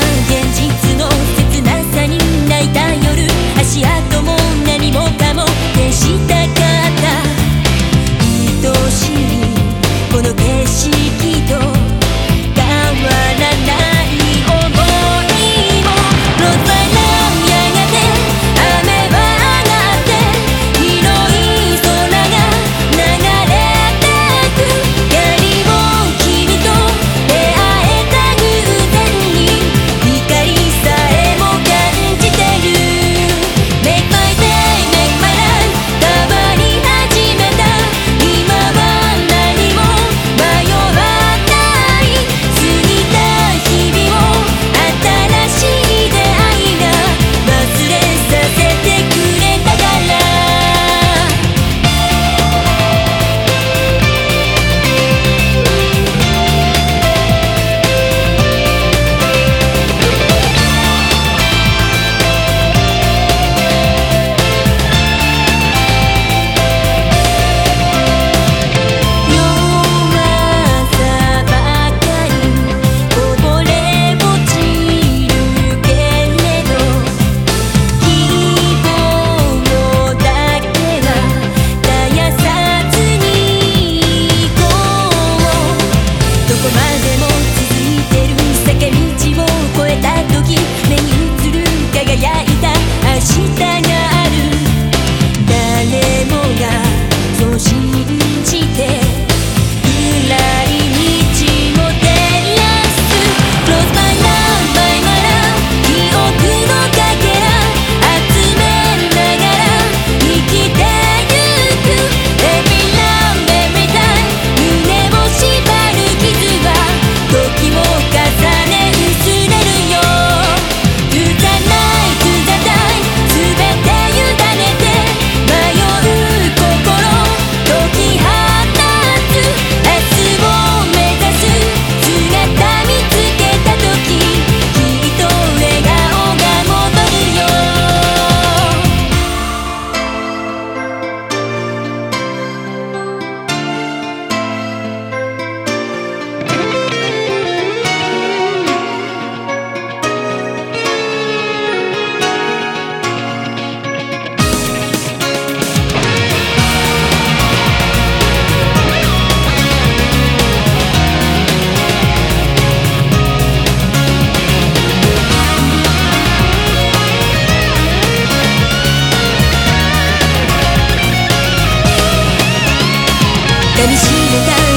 的眼睛。